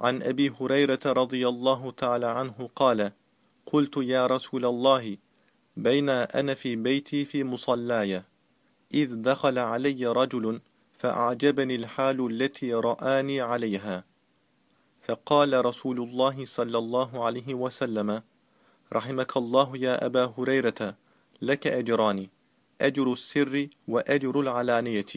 عن أبي هريرة رضي الله تعالى عنه قال قلت يا رسول الله بين أنا في بيتي في مصلاي إذ دخل علي رجل فأعجبني الحال التي رآني عليها. فقال رسول الله صلى الله عليه وسلم رحمك الله يا أبا هريرة لك أجران أجر السر وأجر العلانية.